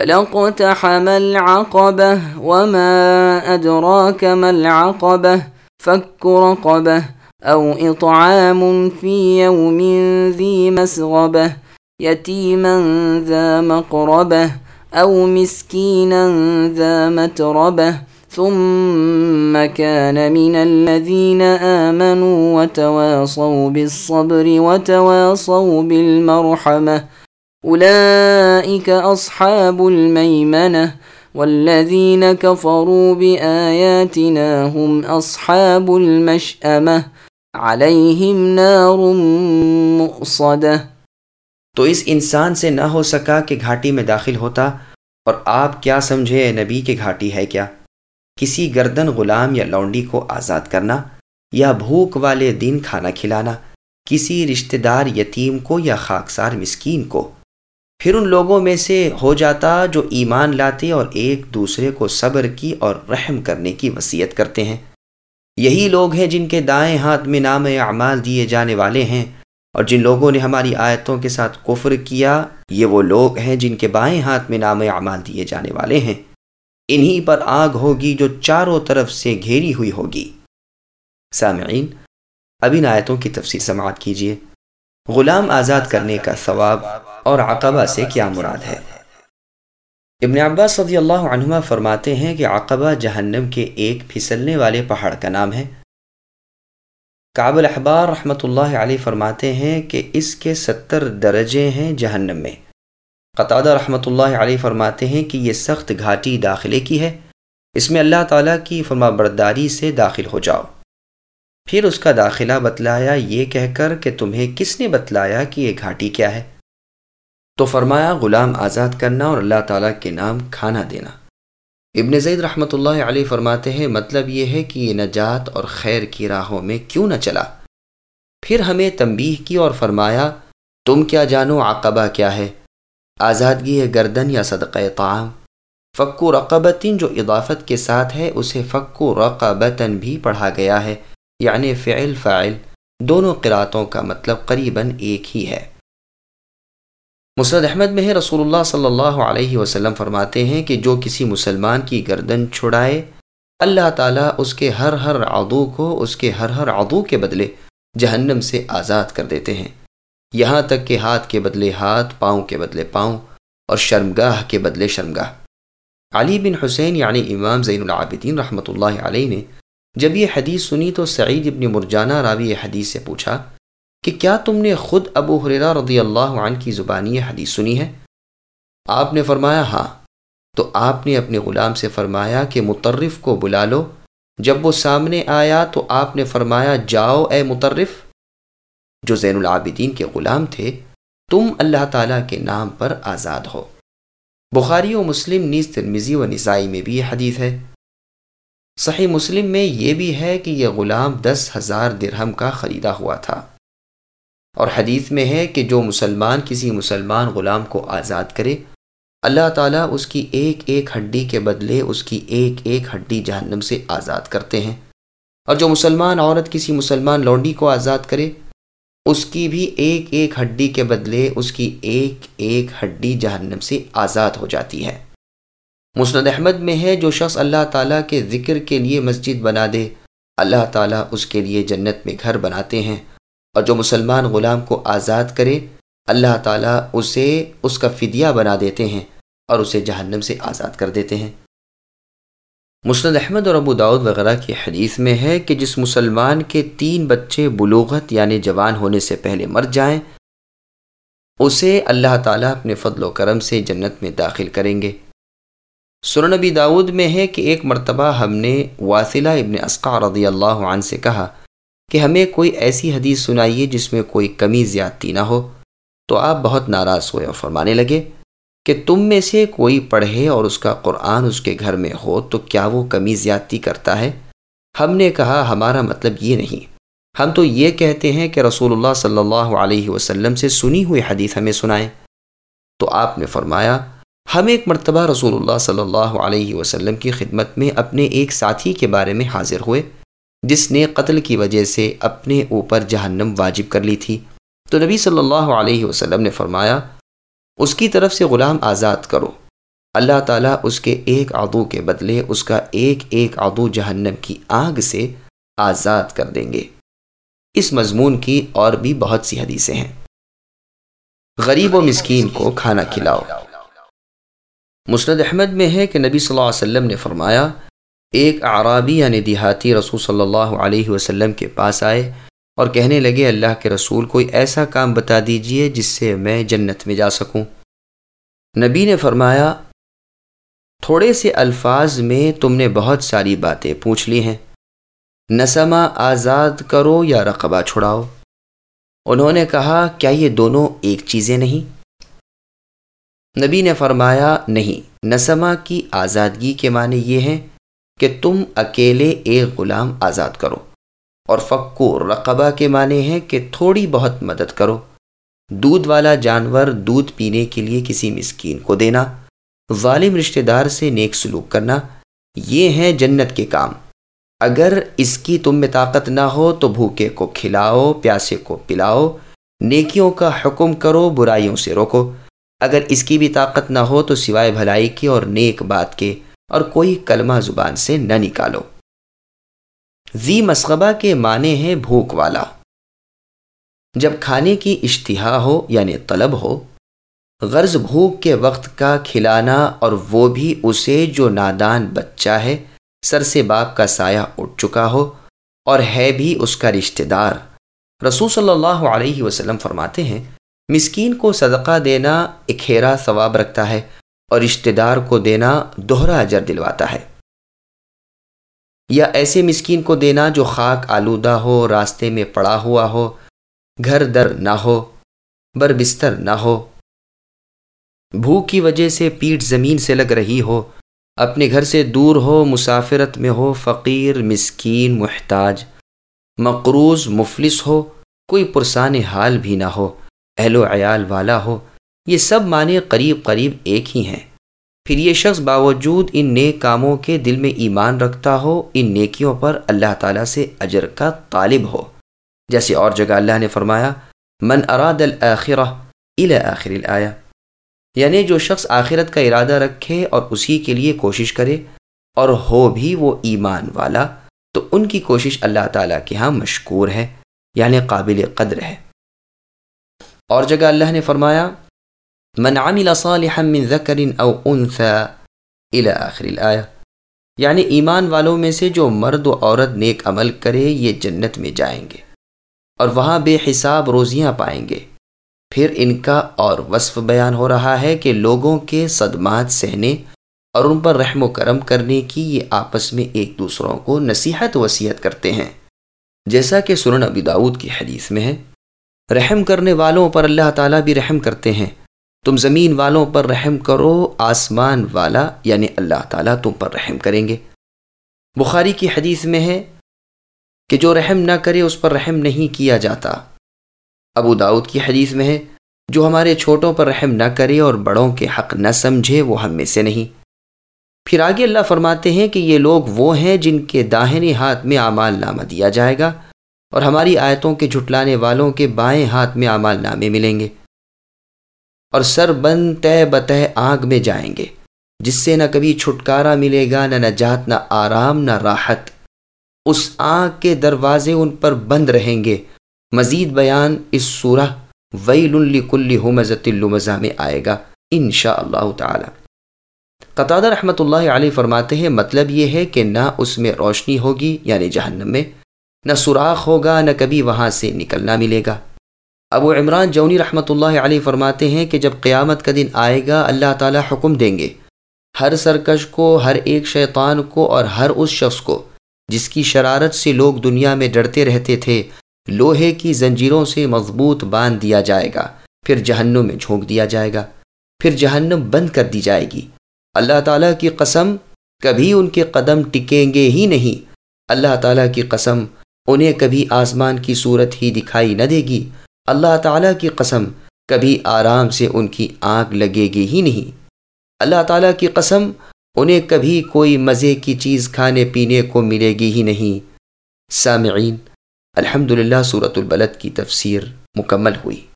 فلقتحم العقبة وما أدراك ما العقبة فك رقبة أو إطعام في يوم ذي مسغبة يتيما ذا مقربة أو مسكينا ذا متربة ثم كان من الذين آمنوا وتواصوا بالصبر وتواصوا بالمرحمة أولئك أصحاب الميمنة والذين كفروا بآياتنا هم أصحاب المشأمة. عليهم نار مؤصدة. تو اس انسان سے نہ ہو سکا کہ گھاٹی میں داخل ہوتا اور آپ کیا سمجھے نبی کی گھاٹی ہے کیا؟ کسی گردن غلام یا لونڈی کو آزاد کرنا یا بھوک والے دن کھانا کھلانا، کسی رشتہ دار یتیم کو یا خاکسار مسکین کو۔ پھر ان لوگوں میں سے ہو جاتا جو ایمان لاتے اور ایک دوسرے کو صبر کی اور رحم کرنے کی وصیت کرتے ہیں۔ یہی لوگ ہیں جن کے دائیں ہاتھ میں نام اعمال دیے جانے والے ہیں اور جن لوگوں نے ہماری آیتوں کے ساتھ کفر کیا، یہ وہ لوگ ہیں جن کے بائیں ہاتھ میں نام اعمال دیے جانے والے ہیں۔ انہی پر آگ ہوگی جو چاروں طرف سے گھیری ہوئی ہوگی۔ سامعین، اب ان آیتوں کی تفصیل سماعت کیجیے۔ غلام آزاد کرنے کا ثواب اور عقبہ سے کیا مراد ہے؟ ابن عباس صدی اللہ عنہما فرماتے ہیں کہ عقبہ جہنم کے ایک پھسلنے والے پہاڑ کا نام ہے۔ کعب الاحبار رحمۃ اللہ علیہ فرماتے ہیں کہ اس کے ستر درجے ہیں جہنم میں۔ قطادہ رحمۃ اللہ علیہ فرماتے ہیں کہ یہ سخت گھاٹی داخلے کی ہے۔ اس میں اللہ تعالیٰ کی فرما برداری سے داخل ہو جاؤ۔ پھر اس کا داخلہ بتلایا یہ کہہ کر کہ تمہیں کس نے بتلایا کہ یہ گھاٹی کیا ہے؟ تو فرمایا، غلام آزاد کرنا اور اللہ تعالیٰ کے نام کھانا دینا۔ ابن زید رحمۃ اللہ علیہ فرماتے ہیں مطلب یہ ہے کہ یہ نجات اور خیر کی راہوں میں کیوں نہ چلا۔ پھر ہمیں تنبیہ کی اور فرمایا، تم کیا جانو عقبہ کیا ہے؟ آزادگی ہے گردن یا صدقہ طعام؟ فکو رقبتن، جو اضافت کے ساتھ ہے، اسے فکو رقبتن بھی پڑھا گیا ہے۔ یعنی فعل فعل دونوں قراتوں کا مطلب قریباً ایک ہی ہے۔ مسرد احمد میں رسول اللہ صلی اللہ علیہ وسلم فرماتے ہیں کہ جو کسی مسلمان کی گردن چھڑائے، اللہ تعالیٰ اس کے ہر ہر عدو کو اس کے ہر ہر عدو کے بدلے جہنم سے آزاد کر دیتے ہیں۔ یہاں تک کہ ہاتھ کے بدلے ہاتھ، پاؤں کے بدلے پاؤں اور شرمگاہ کے بدلے شرمگاہ۔ علی بن حسین یعنی امام زین العابدین رحمۃ اللہ علیہ نے جب یہ حدیث سنی تو سعید ابن مرجانہ راوی حدیث سے پوچھا کہ کیا تم نے خود ابو حریرہ رضی اللہ عنہ کی زبانی یہ حدیث سنی ہے؟ آپ نے فرمایا ہاں۔ تو آپ نے اپنے غلام سے فرمایا کہ مترف کو بلا لو۔ جب وہ سامنے آیا تو آپ نے فرمایا، جاؤ اے مترف۔ جو زین العابدین کے غلام تھے، تم اللہ تعالیٰ کے نام پر آزاد ہو۔ بخاری و مسلم، نیز ترمیزی و نسائی میں بھی یہ حدیث ہے۔ صحیح مسلم میں یہ بھی ہے کہ یہ غلام دس ہزار درہم کا خریدا ہوا تھا۔ اور حدیث میں ہے کہ جو مسلمان کسی مسلمان غلام کو آزاد کرے، اللہ تعالیٰ اس کی ایک ایک ہڈی کے بدلے اس کی ایک ایک ہڈی جہنم سے آزاد کرتے ہیں۔ اور جو مسلمان عورت کسی مسلمان لونڈی کو آزاد کرے، اس کی بھی ایک ایک ہڈی کے بدلے اس کی ایک ایک ہڈی جہنم سے آزاد ہو جاتی ہے۔ مسند احمد میں ہے جو شخص اللہ تعالیٰ کے ذکر کے لیے مسجد بنا دے۔ اللہ تعالیٰ اس کے لیے جنت میں گھر بناتے ہیں۔ اور جو مسلمان غلام کو آزاد کرے، اللہ تعالیٰ اسے اس کا فدیہ بنا دیتے ہیں اور اسے جہنم سے آزاد کر دیتے ہیں۔ مسند احمد اور ابو داود وغیرہ کی حدیث میں ہے کہ جس مسلمان کے تین بچے بلوغت یعنی جوان ہونے سے پہلے مر جائیں، اسے اللہ تعالیٰ اپنے فضل و کرم سے جنت میں داخل کریں گے۔ سرنبی داود میں ہے کہ ایک مرتبہ ہم نے واصلہ ابن اسقع رضی اللہ عنہ سے کہا کہ ہمیں کوئی ایسی حدیث سنائیے جس میں کوئی کمی زیادتی نہ ہو۔ تو آپ بہت ناراض ہوئے اور فرمانے لگے کہ تم میں سے کوئی پڑھے اور اس کا قرآن اس کے گھر میں ہو تو کیا وہ کمی زیادتی کرتا ہے؟ ہم نے کہا، ہمارا مطلب یہ نہیں۔ ہم تو یہ کہتے ہیں کہ رسول اللہ صلی اللہ علیہ وسلم سے سنی ہوئی حدیث ہمیں سنائیں۔ تو آپ نے فرمایا ہم ایک مرتبہ رسول اللہ صلی اللہ علیہ وسلم کی خدمت میں اپنے ایک ساتھی کے بارے میں حاضر ہوئے، جس نے قتل کی وجہ سے اپنے اوپر جہنم واجب کر لی تھی۔ تو نبی صلی اللہ علیہ وسلم نے فرمایا، اس کی طرف سے غلام آزاد کرو۔ اللہ تعالیٰ اس کے ایک عدو کے بدلے اس کا ایک ایک عدو جہنم کی آگ سے آزاد کر دیں گے۔ اس مضمون کی اور بھی بہت سی حدیثیں ہیں۔ غریب و مسکین کو کھانا کھلاؤ۔ مسند احمد میں ہے کہ نبی صلی اللہ علیہ وسلم نے فرمایا، ایک عرابی یعنی دیہاتی رسول صلی اللہ علیہ وسلم کے پاس آئے اور کہنے لگے، اللہ کے رسول، کوئی ایسا کام بتا دیجیے جس سے میں جنت میں جا سکوں۔ نبی نے فرمایا، تھوڑے سے الفاظ میں تم نے بہت ساری باتیں پوچھ لی ہیں۔ نسمہ آزاد کرو یا رقبہ چھڑاؤ۔ انہوں نے کہا، کیا یہ دونوں ایک چیزیں نہیں؟ نبی نے فرمایا، نہیں، نسمہ کی آزادگی کے معنی یہ ہیں کہ تم اکیلے ایک غلام آزاد کرو، اور فکو رقبہ کے معنی ہیں کہ تھوڑی بہت مدد کرو۔ دودھ والا جانور دودھ پینے کے لیے کسی مسکین کو دینا، ظالم رشتہ دار سے نیک سلوک کرنا، یہ ہیں جنت کے کام۔ اگر اس کی تم میں طاقت نہ ہو تو بھوکے کو کھلاؤ، پیاسے کو پلاؤ، نیکیوں کا حکم کرو، برائیوں سے روکو۔ اگر اس کی بھی طاقت نہ ہو تو سوائے بھلائی کی اور نیک بات کے اور کوئی کلمہ زبان سے نہ نکالو۔ زی مسغبہ کے معنی ہیں بھوک والا۔ جب کھانے کی اشتہا ہو یعنی طلب ہو، غرض بھوک کے وقت کا کھلانا اور وہ بھی اسے جو نادان بچہ ہے، سر سے باپ کا سایہ اٹھ چکا ہو اور ہے بھی اس کا رشتہ دار۔ رسول صلی اللہ علیہ وسلم فرماتے ہیں مسکین کو صدقہ دینا اکھیرا ثواب رکھتا ہے اور رشتہ دار کو دینا دوہرا اجر دلواتا ہے۔ یا ایسے مسکین کو دینا جو خاک آلودہ ہو، راستے میں پڑا ہوا ہو، گھر در نہ ہو، بر بستر نہ ہو۔ بھوک کی وجہ سے پیٹ زمین سے لگ رہی ہو، اپنے گھر سے دور ہو، مسافرت میں ہو، فقیر، مسکین، محتاج، مقروض، مفلس ہو، کوئی پرسان حال بھی نہ ہو۔ اہل و عیال والا ہو، یہ سب معنی قریب قریب ایک ہی ہیں۔ پھر یہ شخص باوجود ان نیک کاموں کے دل میں ایمان رکھتا ہو، ان نیکیوں پر اللہ تعالیٰ سے اجر کا طالب ہو۔ جیسے اور جگہ اللہ نے فرمایا، من اراد الآخرہ الى آخر الآیہ یعنی جو شخص آخرت کا ارادہ رکھے اور اسی کے لیے کوشش کرے، اور ہو بھی وہ ایمان والا، تو ان کی کوشش اللہ تعالیٰ کے ہاں مشکور ہے یعنی قابل قدر ہے۔ اور جگہ اللہ نے فرمایا، من عمل صالحا من ذکر او انثى الى آخر الآیہ. یعنی ایمان والوں میں سے جو مرد و عورت نیک عمل کرے، یہ جنت میں جائیں گے اور وہاں بے حساب روزیاں پائیں گے۔ پھر ان کا اور وصف بیان ہو رہا ہے کہ لوگوں کے صدمات سہنے اور ان پر رحم و کرم کرنے کی یہ آپس میں ایک دوسروں کو نصیحت وصیت کرتے ہیں۔ جیسا کہ سنن ابی داود کی حدیث میں ہے رحم کرنے والوں پر اللہ تعالیٰ بھی رحم کرتے ہیں۔ تم زمین والوں پر رحم کرو، آسمان والا یعنی اللہ تعالیٰ تم پر رحم کریں گے۔ بخاری کی حدیث میں ہے کہ جو رحم نہ کرے اس پر رحم نہیں کیا جاتا۔ ابو داود کی حدیث میں ہے، جو ہمارے چھوٹوں پر رحم نہ کرے اور بڑوں کے حق نہ سمجھے وہ ہم میں سے نہیں۔ پھر آگے اللہ فرماتے ہیں کہ یہ لوگ وہ ہیں جن کے داہنے ہاتھ میں اعمال نامہ دیا جائے گا۔ اور ہماری آیتوں کے جھٹلانے والوں کے بائیں ہاتھ میں اعمال نامے ملیں گے اور سر بند طے بتہ آگ میں جائیں گے، جس سے نہ کبھی چھٹکارا ملے گا، نہ نجات، نہ آرام، نہ راحت۔ اس آگ کے دروازے ان پر بند رہیں گے۔ مزید بیان اس سورہ ویل الکل حمزت المزہ میں آئے گا ان شاء اللہ تعالی۔ قطع رحمۃ اللہ علیہ فرماتے ہیں مطلب یہ ہے کہ نہ اس میں روشنی ہوگی یعنی جہنم میں نہ سوراخ ہوگا، نہ کبھی وہاں سے نکلنا ملے گا۔ ابو عمران جونی رحمۃ اللہ علیہ فرماتے ہیں کہ جب قیامت کا دن آئے گا، اللہ تعالیٰ حکم دیں گے۔ ہر سرکش کو، ہر ایک شیطان کو اور ہر اس شخص کو، جس کی شرارت سے لوگ دنیا میں ڈرتے رہتے تھے، لوہے کی زنجیروں سے مضبوط باندھ دیا جائے گا۔ پھر جہنم میں جھونک دیا جائے گا۔ پھر جہنم بند کر دی جائے گی۔ اللہ تعالیٰ کی قسم، کبھی ان کے قدم ٹکیں گے ہی نہیں۔ اللہ تعالیٰ کی قسم انہیں کبھی آسمان کی صورت ہی دکھائی نہ دے گی۔ اللہ تعالیٰ کی قسم، کبھی آرام سے ان کی آنکھ لگے گی ہی نہیں۔ اللہ تعالیٰ کی قسم، انہیں کبھی کوئی مزے کی چیز کھانے پینے کو ملے گی ہی نہیں۔ سامعین الحمد للہ صورت البلد کی تفسیر مکمل ہوئی۔